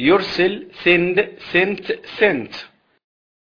يرسل send sent sent.